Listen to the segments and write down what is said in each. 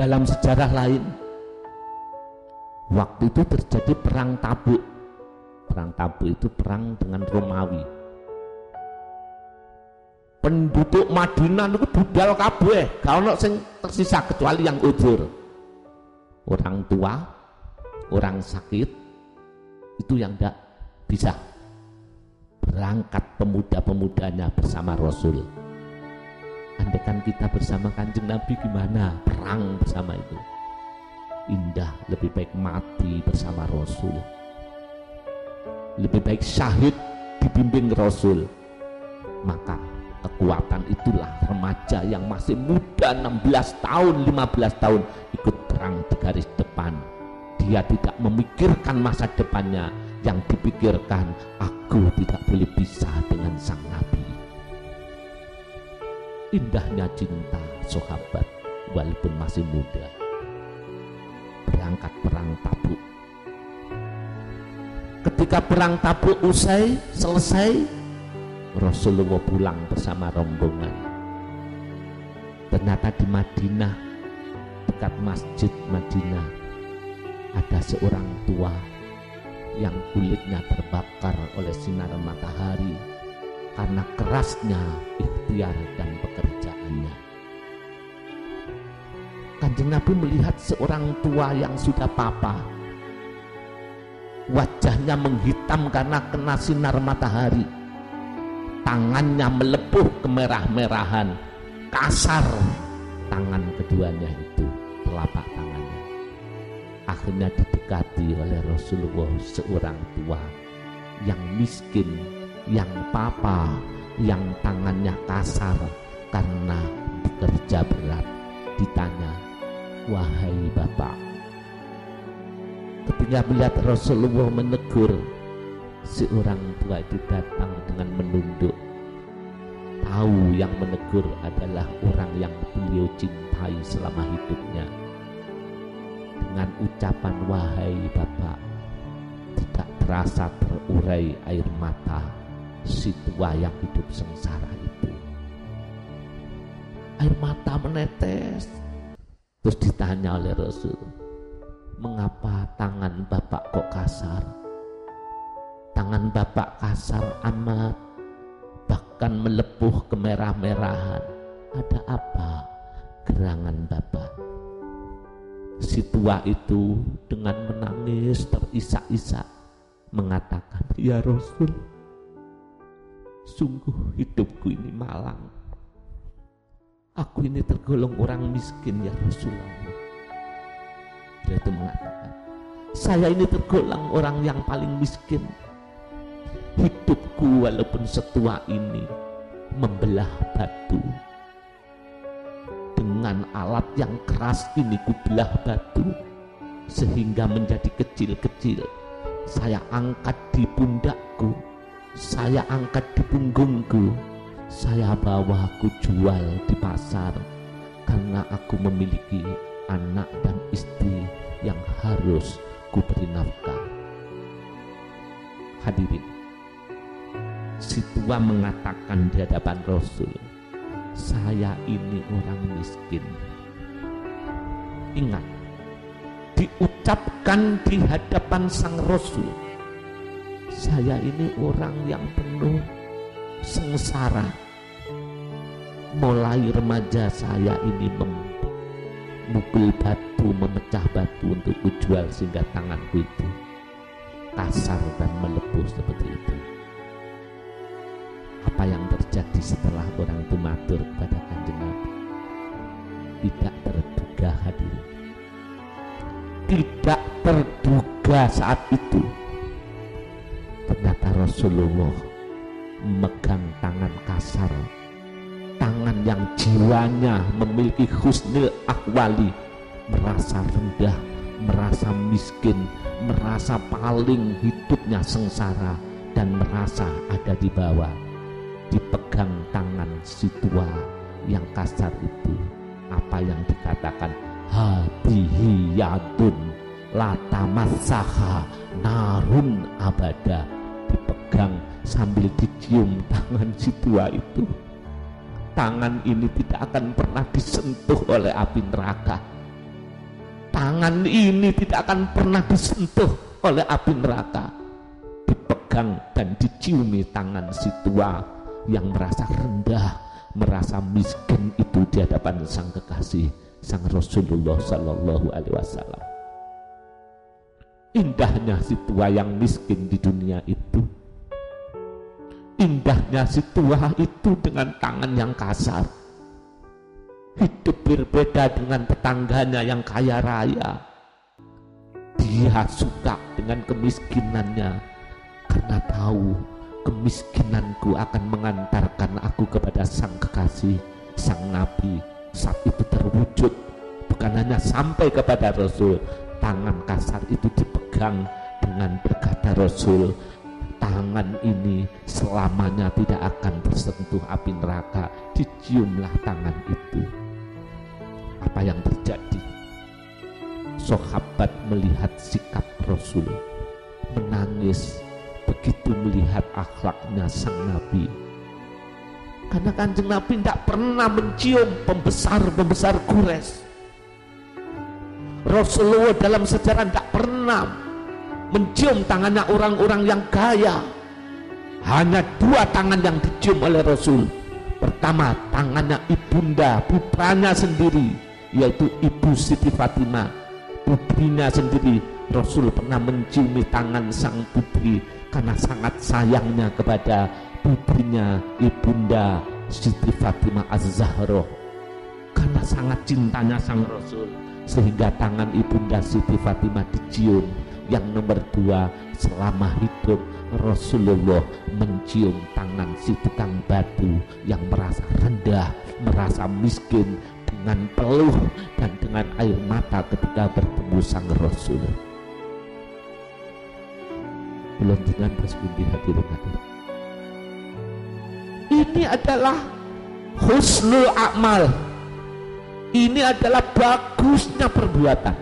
dalam sejarah lain. Waktu itu terjadi perang tabuk. Perang tabuk itu perang dengan Romawi. Penduduk Madinah itu budal kabeh. Gak ono sing tersisa kecuali yang ujur. Orang tua orang sakit itu yang tidak bisa berangkat pemuda-pemudanya bersama Rasul Andaikan kita bersama kanjeng Nabi gimana? Perang bersama itu. Indah lebih baik mati bersama Rasul. Lebih baik syahid dibimbing Rasul. Maka kekuatan itulah remaja yang masih muda 16 tahun 15 tahun ikut perang di garis depan. Dia tidak memikirkan masa depannya. Yang dipikirkan aku tidak boleh bisa dengan sang nabi indahnya cinta sahabat walaupun masih muda. Berangkat perang tabuk. Ketika perang tabuk usai selesai Rasulullah pulang bersama rombongan. Ternyata di Madinah, dekat masjid Madinah, ada seorang tua yang kulitnya terbakar oleh sinar matahari karena kerasnya ikhtiar dan pekerjaannya. Kanjeng Nabi melihat seorang tua yang sudah papa, wajahnya menghitam karena kena sinar matahari. Tangannya melepuh kemerah-merahan. Kasar tangan keduanya itu telapak tangannya. Akhirnya didekati oleh Rasulullah seorang tua yang miskin yang papa yang tangannya kasar karena bekerja berat ditanya wahai bapak ketika melihat Rasulullah menegur si orang tua itu datang dengan menunduk. Tahu yang menegur adalah orang yang beliau cintai selama hidupnya. Dengan ucapan wahai bapak tidak terasa terurai air mata si tua yang hidup sengsara itu. Air mata menetes. Terus ditanya oleh Rasul mengapa tangan bapak kok kasar? Tangan bapak kasar amat bahkan melepuh kemerah-merahan. Ada apa gerangan bapak? Si tua itu dengan menangis terisak-isak mengatakan ya Rasul sungguh hidupku ini malang. Aku ini tergolong orang miskin ya Rasulullah. Dia itu mengatakan saya ini tergolong orang yang paling miskin. Hidupku walaupun setua ini membelah batu. Dengan alat yang keras ini kubelah batu sehingga menjadi kecil-kecil. Saya angkat di pundakku saya angkat di punggungku. Saya bawa aku jual di pasar. Karena aku memiliki anak dan istri yang harus kuberi nafkah. Hadirin si tua mengatakan di hadapan Rasul, saya ini orang miskin. Ingat, diucapkan di hadapan sang Rasul, saya ini orang yang penuh sengsara. Mulai remaja saya ini memukul batu, memecah batu untuk kujual sehingga tanganku itu kasar dan melepuh seperti itu. Apa yang terjadi setelah orang itu matur kepada kanjeng Nabi? Tidak terduga hadir. Tidak terduga saat itu Rasulullah memegang tangan kasar. Tangan yang jiwanya memiliki husnul akwali. Merasa rendah merasa miskin merasa paling hidupnya sengsara dan merasa ada di bawah. Dipegang tangan si tua yang kasar itu. Apa yang dikatakan? Hadihi yadun lata masaha narun abada dipegang sambil dicium tangan si tua itu. Tangan ini tidak akan pernah disentuh oleh api neraka. Tangan ini tidak akan pernah disentuh oleh api neraka. Dipegang dan diciumi tangan si tua yang merasa rendah merasa miskin itu di hadapan sang kekasih sang Rasulullah Sallallahu Alaihi Wasallam. Indahnya si tua yang miskin di dunia itu indahnya si tua itu dengan tangan yang kasar. Hidup berbeda dengan tetangganya yang kaya raya. Dia suka dengan kemiskinannya karena tahu kemiskinanku akan mengantarkan aku kepada sang kekasih sang nabi. Saat itu terwujud bukan hanya sampai kepada Rasul tangan kasar itu dipegang dengan berkata Rasul tangan ini selamanya tidak akan tersentuh api neraka. Diciumlah tangan itu. Apa yang terjadi? Sahabat melihat sikap Rasul. Menangis begitu melihat akhlaknya sang Nabi. Karena kanjeng Nabi tidak pernah mencium pembesar-pembesar Quraisy. Rasulullah dalam sejarah tidak pernah mencium tangannya orang-orang yang kaya hanya dua tangan yang dicium oleh Rasul. Pertama tangannya ibunda putranya sendiri yaitu ibu Siti Fatimah. Putrinya sendiri Rasul pernah menciumi tangan sang putri karena sangat sayangnya kepada putrinya ibunda Siti Fatimah Az-Zahra karena sangat cintanya sang Rasul sehingga tangan ibunda Siti Fatimah dicium. Yang nomor dua, selama hidup Rasulullah mencium tangan si tukang batu yang merasa rendah, merasa miskin dengan peluh dan dengan air mata ketika bertemu sang Rasul. Belum dengan bersebundi hadirin hadirin. Ini adalah husnul akmal. Ini adalah bagusnya perbuatan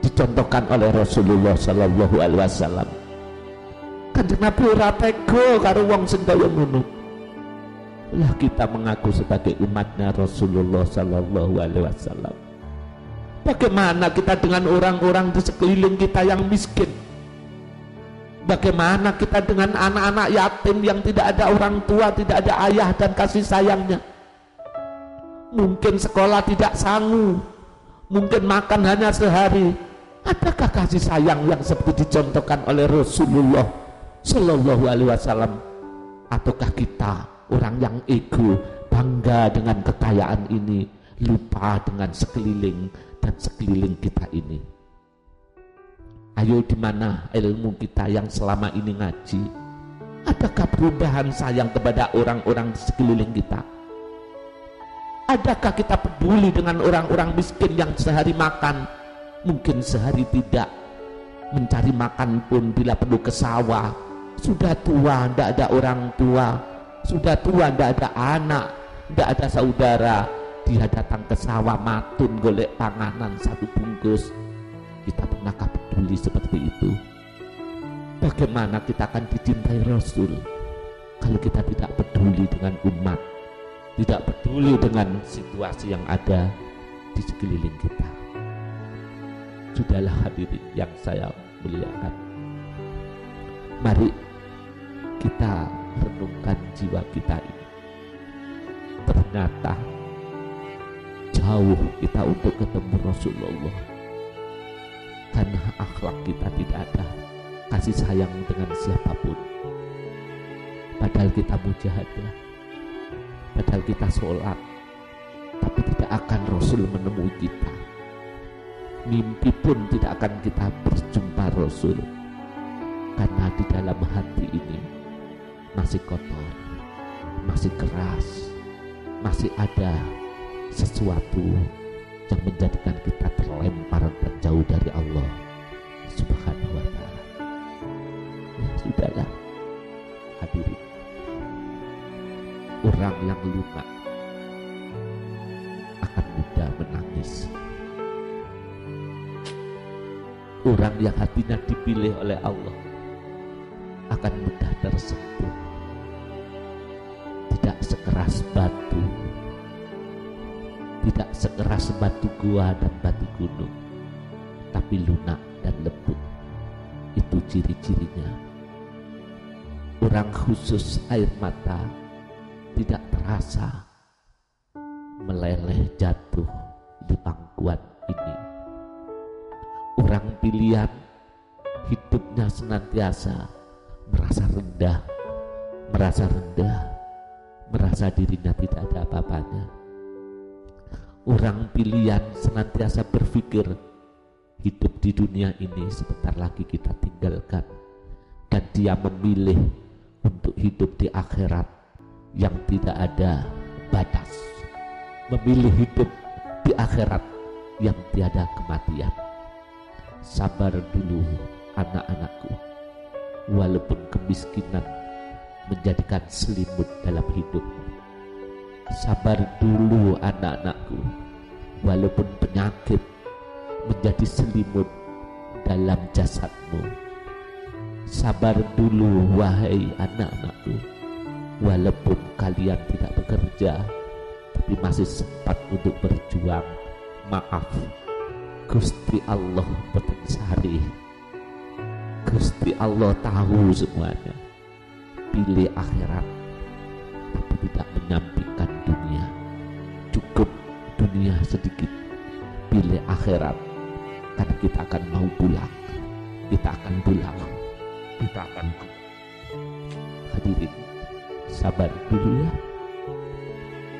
dicontohkan oleh Rasulullah Sallallahu Alaihi Wasallam. Kanjeng Nabi ora tega karo wong sing kaya ngono. Lah kita mengaku sebagai umatnya Rasulullah Sallallahu Alaihi Wasallam. Bagaimana kita dengan orang-orang di sekeliling kita yang miskin? Bagaimana kita dengan anak-anak yatim yang tidak ada orang tua, tidak ada ayah dan kasih sayangnya? Mungkin sekolah tidak sanggup, mungkin makan hanya sehari, Adakah kasih sayang yang seperti dicontohkan oleh Rasulullah Shallallahu Alaihi Wasallam? Ataukah kita orang yang ego bangga dengan kekayaan ini, lupa dengan sekeliling dan sekeliling kita ini? Ayo di mana ilmu kita yang selama ini ngaji? Adakah perubahan sayang kepada orang-orang di sekeliling kita? Adakah kita peduli dengan orang-orang miskin yang sehari makan mungkin sehari tidak mencari makan pun bila perlu ke sawah sudah tua tidak ada orang tua. Sudah tua tidak ada anak tidak ada saudara. Dia datang ke sawah matun golek panganan satu bungkus. Kita pernahkah peduli seperti itu. Bagaimana kita akan dicintai Rasul kalau kita tidak peduli dengan umat tidak peduli dengan situasi yang ada di sekeliling kita? Sudahlah hadirin yang saya muliakan. Mari kita renungkan jiwa kita ini. Ternyata jauh kita untuk ketemu Rasulullah. Karena akhlak kita tidak ada kasih sayang dengan siapa pun. Padahal kita mujahadah, padahal kita sholat, tapi tidak akan Rasul menemui kita mimpi pun tidak akan kita berjumpa Rasul karena di dalam hati ini masih kotor masih keras masih ada sesuatu yang menjadikan kita terlempar dan jauh dari Allah subhanahu wa ta'ala. Ya sudahlah. Hadirin. Orang yang lunak akan mudah menangis. Orang yang hatinya dipilih oleh Allah akan mudah tersentuh tidak sekeras batu tidak sekeras batu gua dan batu gunung tapi lunak dan lembut. Itu ciri-cirinya. Orang khusus air mata tidak terasa meleleh jatuh di pangkuan ini. Orang pilihan hidupnya senantiasa merasa rendah, merasa rendah, merasa dirinya tidak ada apa-apanya. Orang pilihan senantiasa berpikir hidup di dunia ini sebentar lagi kita tinggalkan dan dia memilih untuk hidup di akhirat yang tidak ada batas memilih hidup di akhirat yang tiada kematian. Sabar dulu anak-anakku, walaupun kemiskinan menjadikan selimut dalam hidupmu. Sabar dulu anak-anakku, walaupun penyakit menjadi selimut dalam jasadmu. Sabar dulu wahai anak-anakku, walaupun kalian tidak bekerja, tapi masih sempat untuk berjuang. Maaf Gusti Allah boten sari Gusti Allah tahu semuanya pilih akhirat. Tapi tidak menyampingkan dunia? Cukup dunia sedikit. Pilih akhirat. Karena kita akan mau pulang. Kita akan pulang. Kita akan hadirin sabar dulu ya.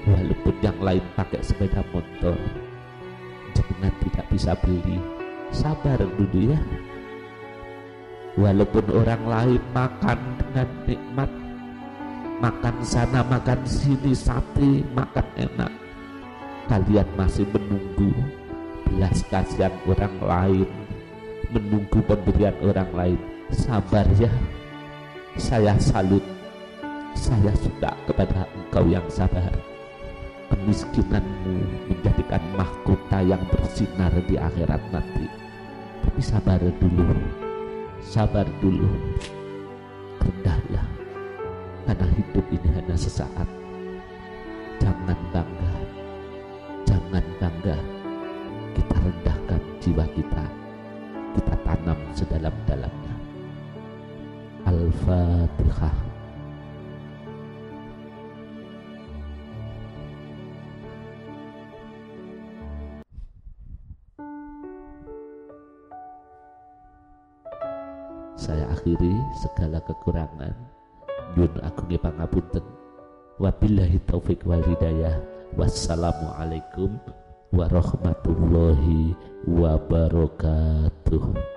Walaupun yang lain pakai sepeda motor jangan tidak bisa beli. Sabar dulu ya walaupun orang lain makan dengan nikmat makan sana makan sini sate makan enak kalian masih menunggu belas kasihan orang lain menunggu pemberian orang lain. Sabar ya saya salut saya suka kepada engkau yang sabar. Kemiskinanmu menjadikan mahkota yang bersinar di akhirat nanti. Tapi sabar dulu, sabar dulu, rendahlah, karena hidup ini hanya sesaat. Jangan bangga, jangan bangga, kita rendahkan jiwa kita, kita tanam sedalam-dalamnya. Al-Fatihah. Saya akhiri segala kekurangan. Nyun agungi pangapunten. Wabillahi taufik wal hidayah. Wassalamualaikum warahmatullahi wabarakatuh